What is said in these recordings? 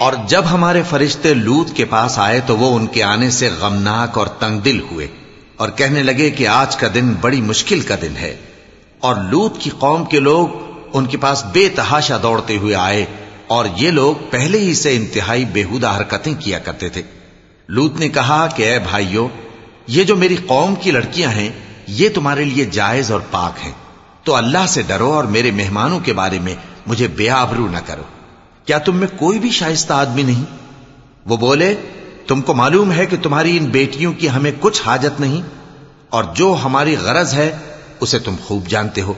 और जब हमारे फरिश्ते लूत के पास आए तो वो उनके आने से गमनाक और तंगदिल हुए और कहने लगे कि आज का दिन बड़ी मुश्किल का दिन है और लूत की कौम के लोग उनके पास बेतहाशा दौड़ते हुए आए और ये लोग पहले ही से इंतहाई बेहुदा हरकतें किया करते थे। लूत ने कहा कि, ए भाइयों, ये जो मेरी कौम की लड़कियाँ हैं, ये तुम्हारे लिए जायज़ और पाक हैं। तो अल्लाह से डरो और मेरे मेहमानों के बारे में मुझे बेआबरू न करो। क्या तुम में कोई भी शाइस्ता आदमी नहीं? वो बोले, तुमको मालूम है कि तुम्हारी इन बेटियों की हमें कुछ हाजत नहीं, और जो हमारी गरज है, उसे तुम खूब जानते हो।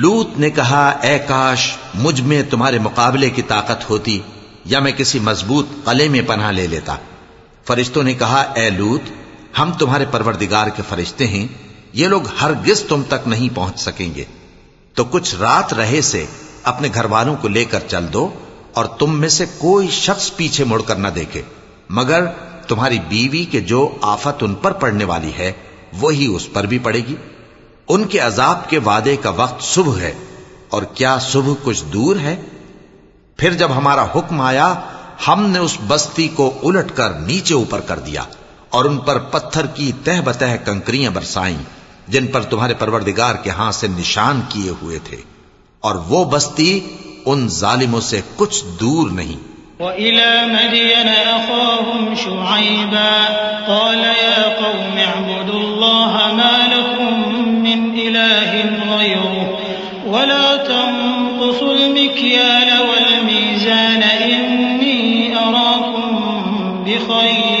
लूत ने कहा ए काश मुझ में तुम्हारे मुकाबले की ताकत होती या मैं किसी मजबूत कले में पनाह ले लेता फरिश्तों ने कहा ए लूत हम तुम्हारे परवरदिगार के फरिश्ते हैं, ये लोग हरगिज तुम तक नहीं पहुँच सकेंगे। तो कुछ रात रहे से अपने घर वालों को लेकर चल दो और तुम में से कोई शख्स पीछे मुड़कर न देखे। मगर तुम्हारी बीवी के जो आफत उन पर पड़ने वाली है, वही उस पर भी पड़ेगी। उनके अजाब के वादे का वक्त सुबह है, और क्या सुबह कुछ दूर है? फिर जब हमारा हुक्म आया, हमने उस बस्ती को उलटकर नीचे ऊपर कर दिया। और उन पर पत्थर की तह बतह कंकरियाँ बरसाई, जिन पर तुम्हारे परवरदिगार के हाथ से निशान किए हुए थे। और वो बस्ती उन जालिमों से कुछ दूर नहीं। वला तंकुसुल मिक्याल वल मीज़ान, इन्नी अराकुम बिखैर।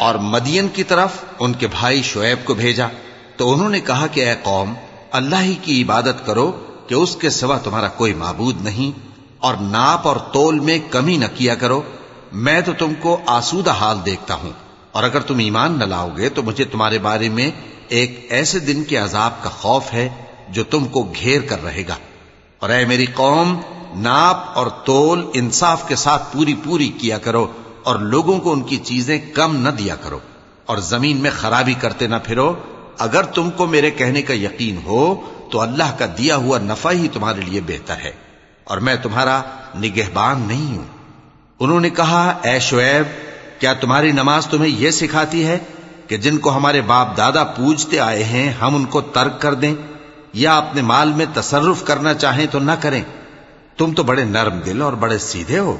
और मदियन की तरफ उनके भाई शुएब को भेजा तो उन्होंने कहा कि, ए कौम, अल्लाह ही की इबादत करो कि उसके सिवा तुम्हारा कोई माबूद नहीं, और नाप और तोल में कमी न किया करो। मैं तो तुमको आसूदा हाल देखता हूँ, और अगर तुम ईमान न लाओगे तो मुझे तुम्हारे बारे में एक ऐसे दिन के अजाब का खौफ है जो तुमको घेर कर रहेगा। और ऐ मेरी कौम, नाप और तोल इंसाफ के साथ पूरी पूरी किया करो, और लोगों को उनकी चीज़ें कम न दिया करो, और ज़मीन में खराबी करते न फिरो अगर तुमको मेरे कहने का यकीन हो तो अल्लाह का दिया हुआ नफा ही तुम्हारे लिए बेहतर है, और मैं तुम्हारा निगहबान नहीं हूँ। उन्होंने कहा ए शुएब, क्या तुम्हारी नमाज़ तुम्हें यह सिखाती है कि जिनको हमारे बाप दादा पूजते आए हैं, हम उनको तर्क कर दें, या अपने माल में तसरुफ करना चाहें तो न करें? तुम तो बड़े नरम दिल और बड़े सीधे हो।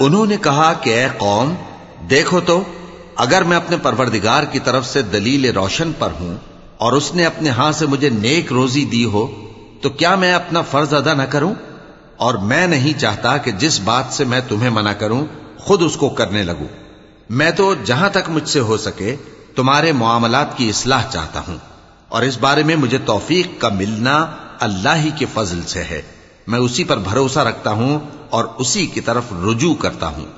उन्होंने कहा कि ए कौम, देखो तो अगर मैं अपने परवरदिगार की तरफ़ से दलील रोशन पर हूँ और उसने अपने हाथ से मुझे नेक रोजी दी हो तो क्या मैं अपना फ़र्ज़ अदा न करूँ? और मैं नहीं चाहता कि जिस बात से मैं तुम्हें मना करूँ, खुद उसको करने लगूं। मैं तो जहाँ तक मुझसे हो सके तुम्हारे मामलात की इसलाह चाहता हूँ, और इस बारे में मुझे तोफीक का मिलना अल्लाह ही के फजल से है। मैं उसी पर भरोसा रखता हूँ और उसी की तरफ़ रुजू करता हूँ।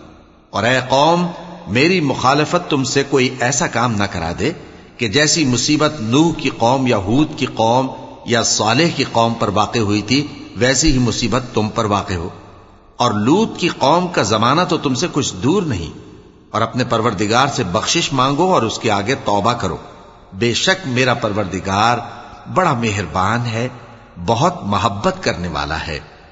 और ए कौम, मेरी मुखालफत तुमसे कोई ऐसा काम ना करा दे कि जैसी मुसीबत नूह की कौम या हूद की कौम या सालेह की कौम पर वाक़ हुई थी, वैसी ही मुसीबत तुम पर वाक़ हो। और लूत की कौम का जमाना तो तुमसे कुछ दूर नहीं। और अपने परवरदिगार से बख्शिश मांगो और उसके आगे तौबा करो। बेशक मेरा परवरदिगार बड़ा मेहरबान है, बहुत मोहब्बत करने वाला है।